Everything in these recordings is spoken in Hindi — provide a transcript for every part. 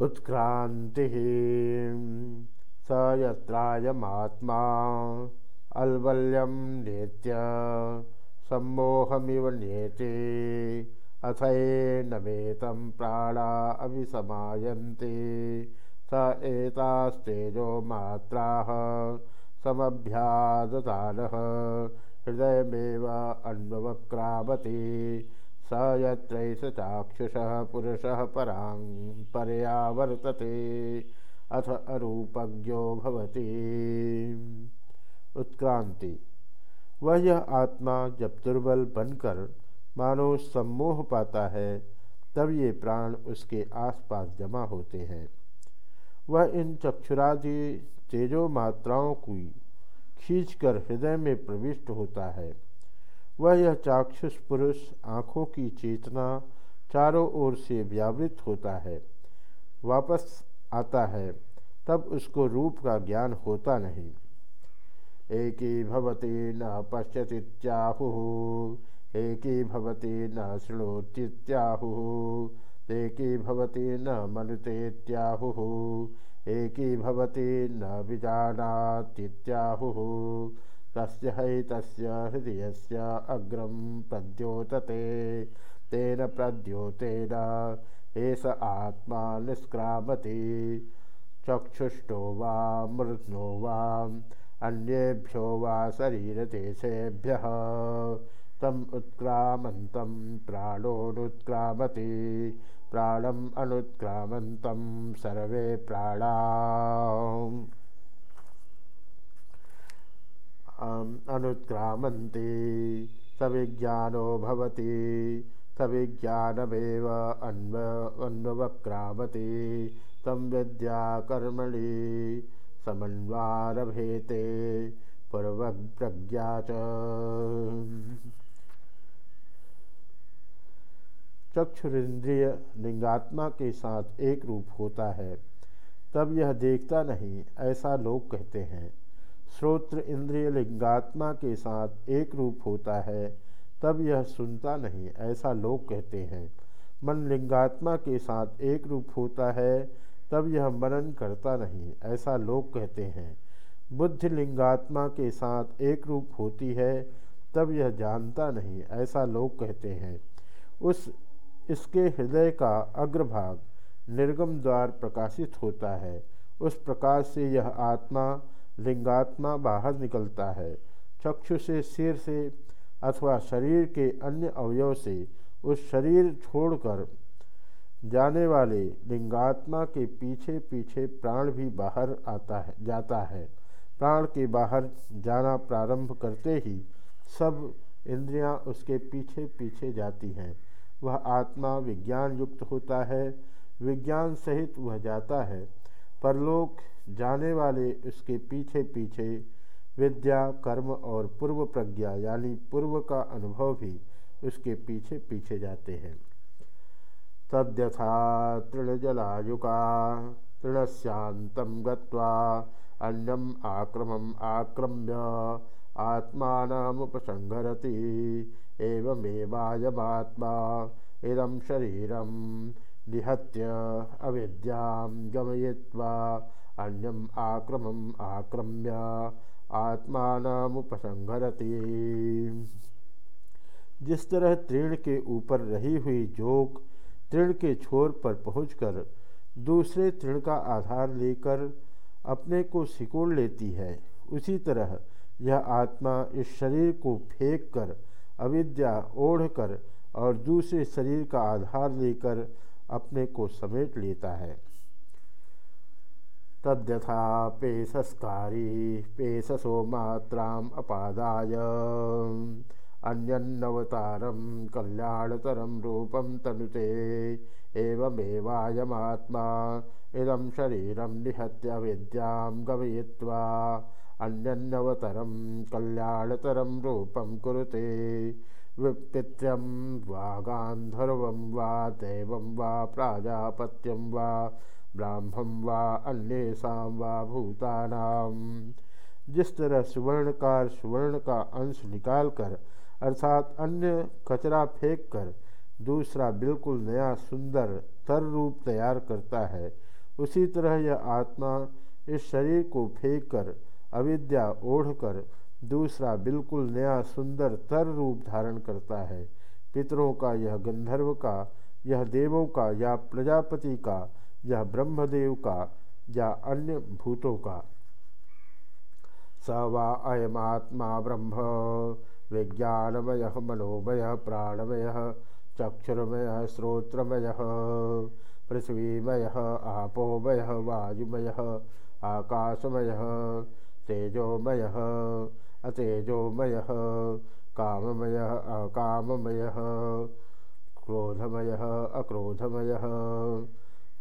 उत्क्रांति स यत्रायमात्मा अलवल्यम नेत्य सम्मोहमिव नेते अथैनमेतं प्राणा अभिसमायन्ते। स एतास्तेजो मात्राः समभ्यादतानः हृदयमेव अन्वक्रामति स यत्रैष चाक्षुषः पुरुषः परां परया वर्तते अथ अरूपज्ञो भवति। उत्क्रांति। वह यह आत्मा जब दुर्बल बनकर मानो सम्मोह पाता है, तब ये प्राण उसके आसपास जमा होते हैं। वह इन चक्षुरादि तेजो मात्राओं की खींचकर हृदय में प्रविष्ट होता है। वह यह चाक्षुष पुरुष आँखों की चेतना चारों ओर से व्यावृत होता है, वापस आता है, तब उसको रूप का ज्ञान होता नहीं। एकी भवती न पश्यतीत्याहु एकी भवती न शृणोतीत्याहुः एकी भवती न मनुतेत्याहुः एकी भवती न विजानातीत्याहुः तस्य हैतस्य हृदयस्य अग्रं प्रद्योतते तेन प्रद्योतेन एष आत्मा निष्क्रामति। चक्षुष्टो वा मृत्नो वा अन्येभ्यो वा शरीरदेशेभ्यः। तम उत्क्रामन्तं प्राणोनुत्क्रामति प्राणम् अनुत्क्रामन्तं सर्वे प्राणा अनुत्क्रामन्ति। सविज्ञानो भवति। सविज्ञानमेव अन्व अन्वक्रामति तं विद्याकर्मणि समन्वारभेते। पूर्वप्रज्ञा च। चक्षुरिंद्रिय लिंगात्मा के साथ एक रूप होता है। तब यह देखता नहीं, ऐसा लोग कहते हैं। श्रोत्र इंद्रिय लिंगात्मा के साथ एक रूप होता है, तब यह सुनता नहीं, ऐसा लोग कहते हैं। मन लिंगात्मा के साथ एक रूप होता है, तब यह मनन करता नहीं, ऐसा लोग कहते हैं। बुद्धि लिंगात्मा के साथ एक रूप होती है, तब यह जानता नहीं, ऐसा लोग कहते हैं। उस, इसके हृदय का अग्रभाग निर्गम द्वार प्रकाशित होता है। उस प्रकाश से यह आत्मा लिंगात्मा बाहर निकलता है। चक्षु से सिर से अथवा शरीर के अन्य अवयव से उस शरीर छोड़कर जाने वाले लिंगात्मा के पीछे पीछे प्राण भी बाहर आता है, जाता है। प्राण के बाहर जाना प्रारंभ करते ही सब इंद्रियाँ उसके पीछे पीछे जाती हैं। वह आत्मा विज्ञान युक्त होता है। विज्ञान सहित वह जाता है। परलोक जाने वाले उसके पीछे पीछे विद्या, कर्म और पूर्व प्रज्ञा यानी पूर्व का अनुभव भी उसके पीछे पीछे जाते हैं। तद्यथा तृणजलायुका तृणस्यांतं गत्वा अन्यम आक्रमम आक्रम्य आत्मानमुपसंहरति एवमेवायमात्मा इदम शरीरं निहत्य अविद्यां गमयित्वा अन्यम आक्रमम आक्रम्य आत्मानमुपसंहरति। जिस तरह तृण के ऊपर रही हुई जोक तृण के छोर पर पहुंचकर दूसरे तृण का आधार लेकर अपने को सिकोड़ लेती है, उसी तरह यह आत्मा इस शरीर को फेंक कर अविद्या ओढ़कर और दूसरे शरीर का आधार लेकर अपने को समेट लेता है। तद्यथा पेशस्कारी, पेशसो मात्राम अपादाय। अन्यन्नवतारम कल्याणतरम रूपम तनुते, एवमेवायमात्मा, इदं शरीरं निहत्य विद्यां गमयित्वा, अन्यन्नवतरं कल्याणतरं रूपं कुरुते। विपित्यं वा गान्धर्वं वा दैवं वा प्राजापत्यं वा ब्राह्मं वा अन्येषां वा भूतानां। जिस तरह सुवर्णकार सुवर्ण का अंश निकालकर, अर्थात अन्य कचरा फेंक कर दूसरा बिल्कुल नया, सुंदर तर रूप तैयार करता है, उसी तरह यह आत्मा इस शरीर को फेंक कर अविद्या ओढ़कर दूसरा बिल्कुल नया सुंदर तर रूप धारण करता है। पितरों का यह गंधर्व का, यह देवों का, या प्रजापति का, यह ब्रह्मदेव का, या अन्य भूतों का। स वा अयमात्मा ब्रह्म, विज्ञानमय, मनोमय, प्राणमय, चक्षुर्मय, श्रोत्रमय, पृथ्वीमय, आपोमय, वायुमय, आकाशमय, तेजोमय अतेजोमय काममय, अकाममय, क्रोधमय, अक्रोधमय,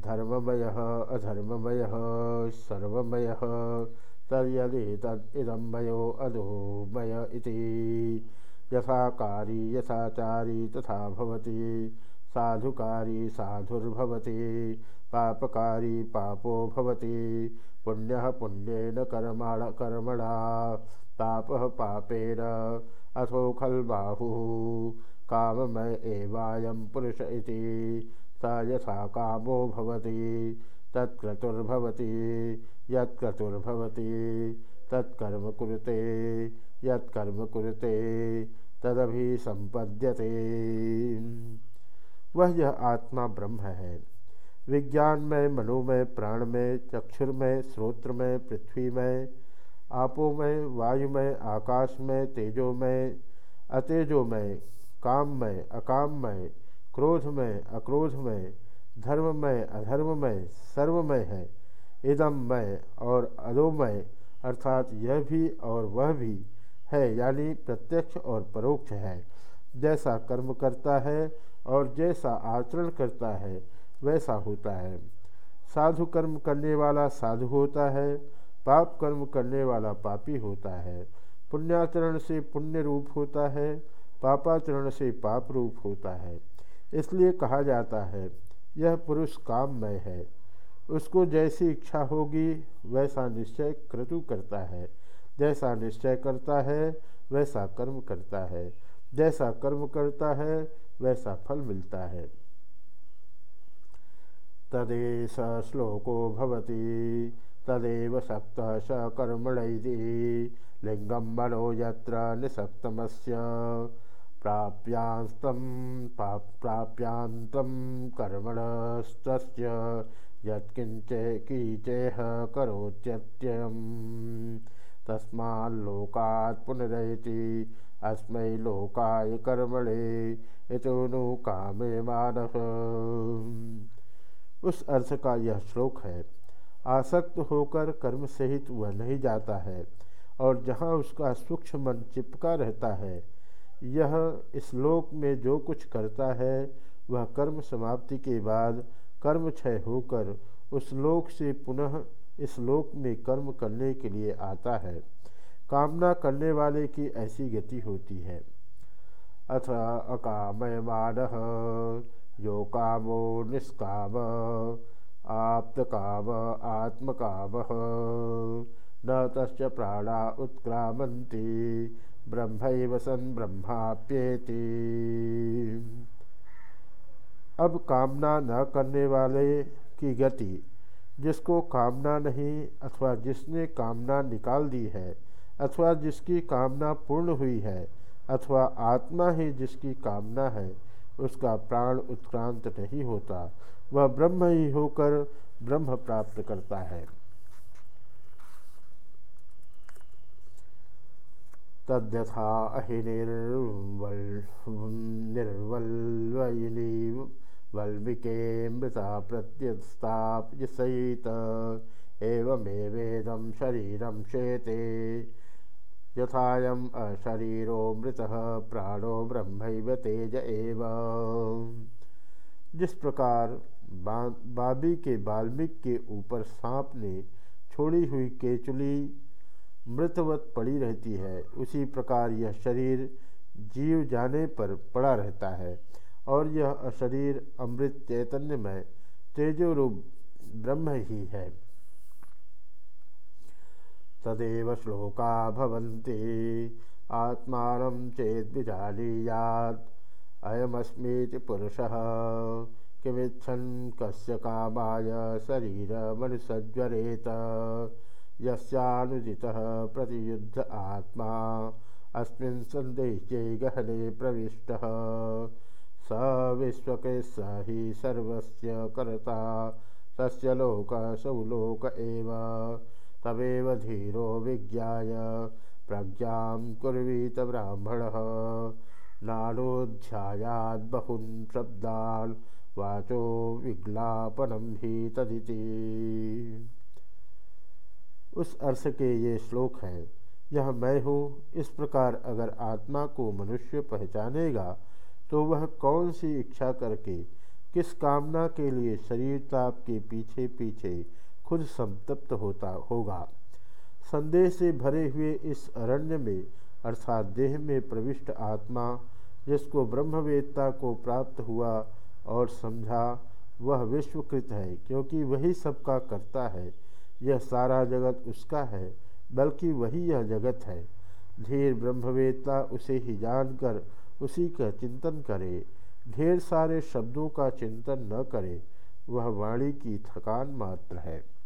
धर्ममय, अधर्ममय, सर्वमय तर्यदि तदिदं मयो अधोमय यथाकारी यथाचारी तथा भवति। साधुकारी, साधुर्भवति। पापकारी, पापो भवति। पुण्यः पुण्येन कर्मण, कर्मणा। पापः पापेर अथो खल्बाहुः। काममय एवायं पुरुष इति। स यथा कामो भवति, तत्क्रतुर्भवति, यत्क्रतुर्भवति। तत्कर्म कुरुते, यत्कर्म कुरुते तदभिसंपद्यते वह यह आत्मा ब्रह्म है। विज्ञानमय, मनोमय, प्राणमय, चक्षुर्मय पृथ्वी पृथ्वीमय आपोमय वायुमय आकाशमय तेजोमय अतेजोमय काममय अकाममय क्रोधमय अक्रोधमय धर्ममय अधर्ममय सर्वमय है इदममय और अदोमय अर्थात यह भी और वह भी है, यानी प्रत्यक्ष और परोक्ष है। जैसा कर्म करता है और जैसा आचरण करता है, वैसा होता है। साधु कर्म करने वाला साधु होता है पाप कर्म करने वाला पापी होता है। पुण्याचरण से पुण्य रूप होता है, पापाचरण से पाप रूप होता है। इसलिए कहा जाता है, यह पुरुष काममय है। उसको जैसी इच्छा होगी, वैसा निश्चय क्रतु करता है। जैसा निश्चय करता है, वैसा कर्म करता है। जैसा कर्म करता है, वैसा फल मिलता है। तदेश श्लोको भवति। तदेव शक्तः स कर्मणैति लिङ्गं मनो यत्र निसक्तमस्य प्राप्यान्तं प्राप्यान्तं कर्मणस्तस्य, यत्किञ्चे कीचेह करोत्यत्ययम् तस्माल्लोकात् पुनरयति अस्मै लोकाय कर्मणे नु कामे मानः। उस अर्थ का यह श्लोक है आसक्त होकर कर्म सहित वह नहीं जाता है और जहाँ उसका सूक्ष्म मन चिपका रहता है, यह इस लोक में जो कुछ करता है, वह कर्म समाप्ति के बाद कर्म क्षय होकर उस लोक से पुनः इस लोक में कर्म करने के लिए आता है। कामना करने वाले की ऐसी गति होती है। अथ अकामयमान यो कामो निष्काम। आप्तकाम आत्मकाम न तस् प्राणा उत्क्रामन्ति ब्रह्म सन् ब्रह्माप्येति अब कामना न करने वाले की गति, जिसको कामना नहीं अथवा जिसने कामना निकाल दी है, अथवा जिसकी कामना पूर्ण हुई है, अथवा आत्मा ही जिसकी कामना है उसका प्राण उत्क्रांत नहीं होता। वह ब्रह्म ही होकर ब्रह्म प्राप्त करता है। तद्यथा अहि निर्वल निर्वल्वयिनी वल्मिके मृता प्रत्यस्ताप्य सहित एवमेवेदं शरीरं शेते यथायम अशरीरो मृत प्राणो ब्रह्म तेज एव। जिस प्रकार बा, बाबी के बाल्मीक के ऊपर सांप ने छोड़ी हुई केचुली मृतवत पड़ी रहती है उसी प्रकार यह शरीर जीव जाने पर पड़ा रहता है और यह अशरीर अमृत चैतन्य में तेजोरूप ब्रह्म ही है। तदेव श्लोका भवन्ति। आत्मानं चेद्विजानीयात् अयमस्मीति पुरुषः। किमिच्छन कस्य कामाय शरीर मनुष्यज्वरेत यस्यानुजितः प्रतियुद्ध आत्मा। अस्मिन् सन्देशे गहने प्रविष्टः। स विश्वके स हि सर्वस्य कर्ता। तस्य लोक एव। तमेव धीरो विज्ञाय। प्रज्ञां कुर्वीत ब्राह्मणः। नालोध्यायाद् बहून् शब्दान् वाचो विज्ञापनम ही तदिति उस अर्थ के ये श्लोक हैं, यह मैं हूँ, इस प्रकार अगर आत्मा को मनुष्य पहचानेगा तो वह कौन सी इच्छा करके, किस कामना के लिए शरीर ताप के पीछे पीछे खुद संतप्त होता होगा। संदेह से भरे हुए इस अरण्य में, अर्थात देह में प्रविष्ट आत्मा, जिसको ब्रह्मवेत्ता को प्राप्त हुआ और समझा, वह विश्वकृत है, क्योंकि वही सबका करता है। यह सारा जगत उसका है, बल्कि वही यह जगत है। धीर ब्रह्मवेत्ता उसे ही जानकर उसी का चिंतन करे। ढेर सारे शब्दों का चिंतन न करे, वह वाणी की थकान मात्र है।